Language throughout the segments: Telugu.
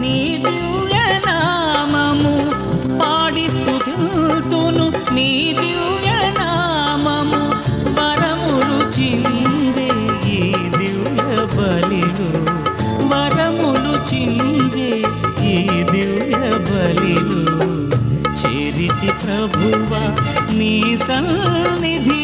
నీ దివ్య నామము పాడి స్తుతిల్తును నీ దివ్య నామము వరములు చిందే ఈ దివ్య బలిలు వరములు చిందే ఈ దివ్య బలిలు చేరితి ప్రభువ నీ సన్నిధి.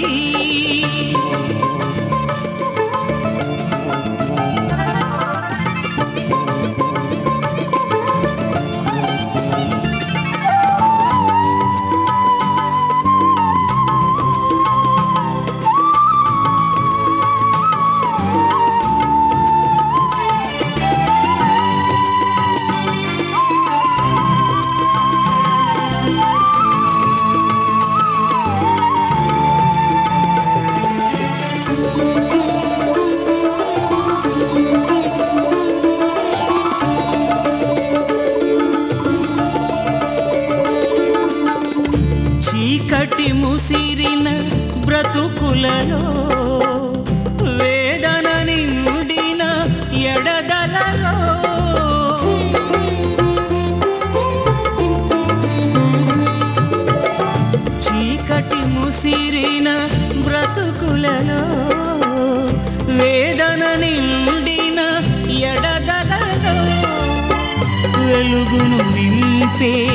వెలుగును నింపే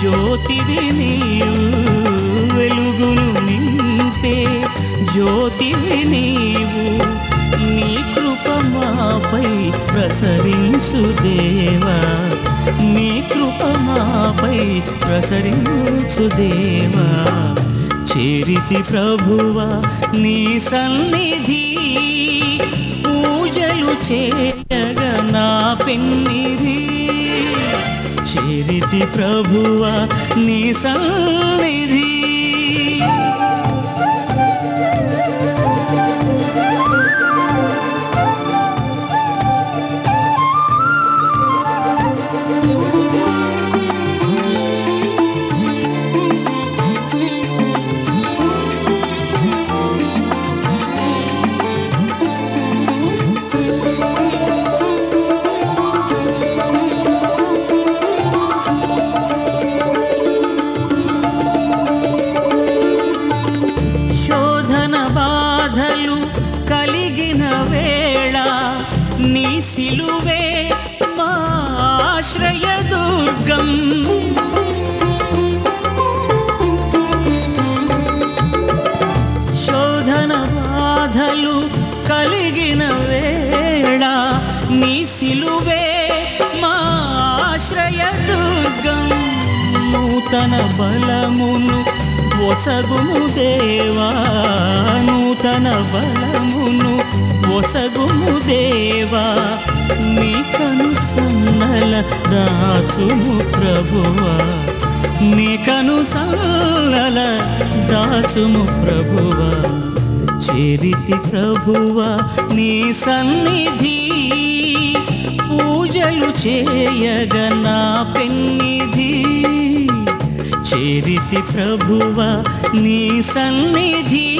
జ్యోతివి నీవు. వెలుగును నింపే జ్యోతివి నీవు. నీ కృప మాపై ప్రసరించు దేవా. నీ కృప మాపై ప్రసరించు దేవా. చేరితి ప్రభువా నీ సన్నిధి. పూజలు చేయగా నా పెన్నిధి. చేరితి ప్రభువా నీ సన్నిధి. కలిగిన వేళ నీ సిలువే మా ఆశ్రయ దుర్గం. నూతన బలమును ఒసగుము దేవా నూతన బలమును ఒసగుము దేవా. నీ కనుసన్నల దాచుము ప్రభువా నీ కనుసన్నల దాచుము ప్రభువా. చేరితి ప్రభువా నీ సన్నిధి. పూజలు చేయగ నా పెన్నిధి. చేరితి ప్రభువా నీ సన్నిధి.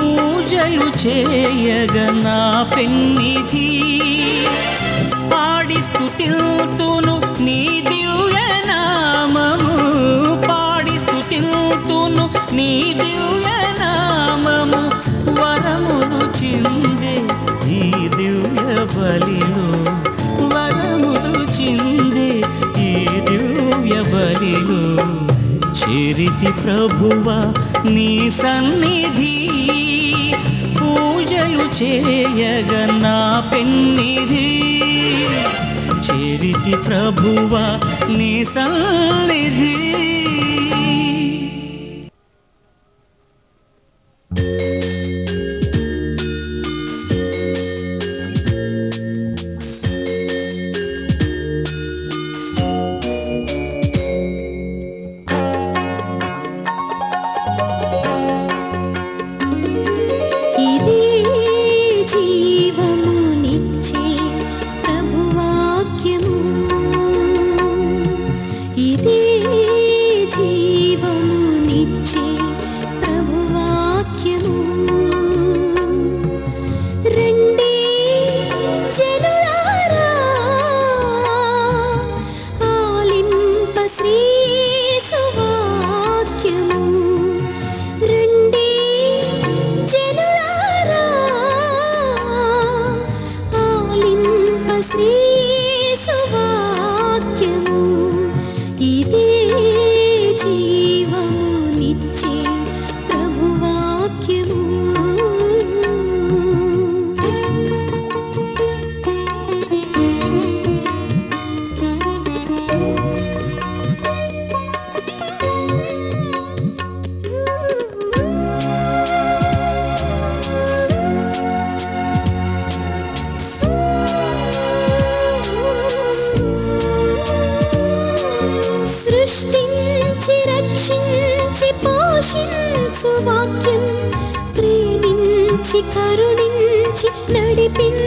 పూజలు చేయగ నా పెన్నిధి. పాడి స్తుతిల్తును నీ దివ్య నామము. పాడి స్తుతిల్తును నీ దివ్య చిందే ఈ దివ్య బలిలో వరములు చిందే ఈ దివ్య బలిలో. చేరితి ప్రభువా నీ సన్నిధి పూజలు చేయగ నా పెన్నిధి. చేరితి ప్రభువా నీ సన్నిధి కరుణించి నడిపించి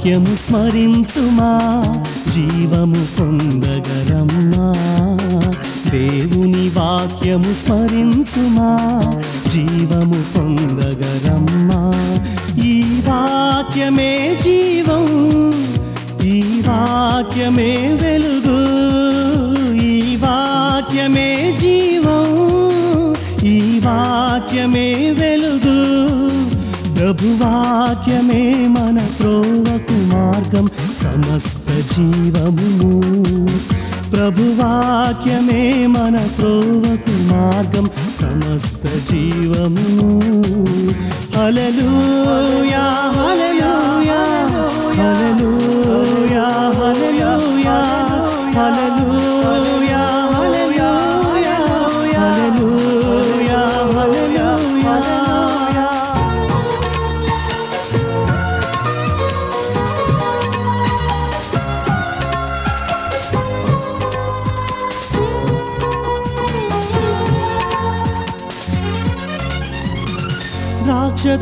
బాహ్యము స్మరించుమా జీవము పొందగరమ్మా దేవుని వాక్యము స్మరించుమా జీవము పొందగరమ్మా ఈ వాక్యమే జీవం ఈ వాక్యమే వెలుగు ఈ వాక్యమే జీవం ఈ వాక్యమే వెలుగు. ప్రభువాక్యమే మన త్రోవకు మార్గం సమస్త జీవము ప్రభువాక్యమే మన త్రోవకు మార్గం సమస్త జీవము హలలుయా హలలుయా హలలుయా హలలుయా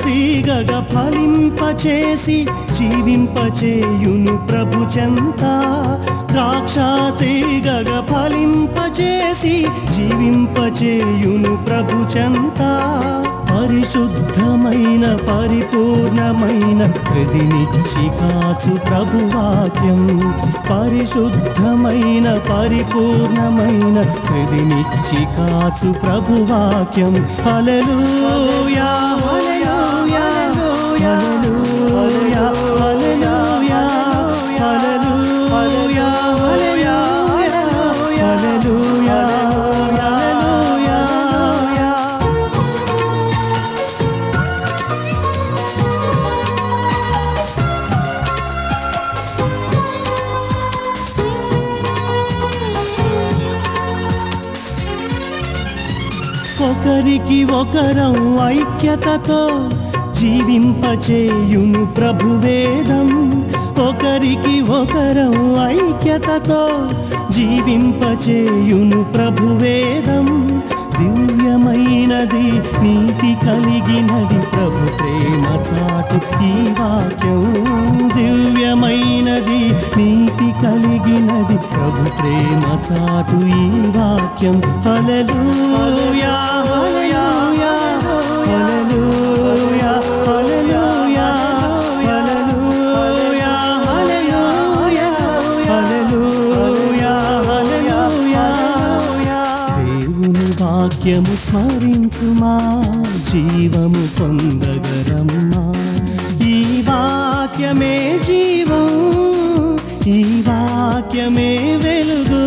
తీగగ ఫలింపచేసి జీవింపచేయును ప్రభు చెంత. ద్రాక్ష తీగగ ఫలింపచేసి జీవింపచేయును ప్రభు చెంత. పరిశుద్ధమైన పరిపూర్ణమైన హృదినిచ్చి కాచు ప్రభువాక్యం పరిశుద్ధమైన పరిపూర్ణమైన హృదినిచ్చి కాచు ప్రభువాక్యం హల్లెలూయా. ఒకరికి ఒకరం ఐక్యతతో జీవింపచేయును ప్రభువేదం ఒకరికి ఒకరం ఐక్యతతో జీవింపచేయును ప్రభువేదం దివ్యమైనది నీతి కలిగినది ప్రభు ప్రేమ చాటు ఈ వాక్యం. దివ్యమైనది నీతి కలిగినది ప్రభు ప్రేమ చాటు ఈ వాక్యం. హల్లెలూయా. నిత్యము స్మరించుమా జీవము పొందగరమ్మా ఈ వాక్యమే జీవం ఈ వాక్యమే వెలుగు.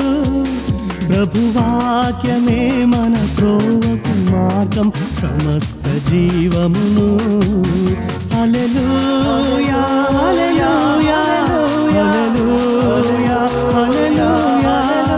ప్రభువాక్యమే మన క్రోవకు మార్గం సమస్త జీవమును. హల్లెలూయా హల్లెలూయా హల్లెలూయా హల్లెలూయా.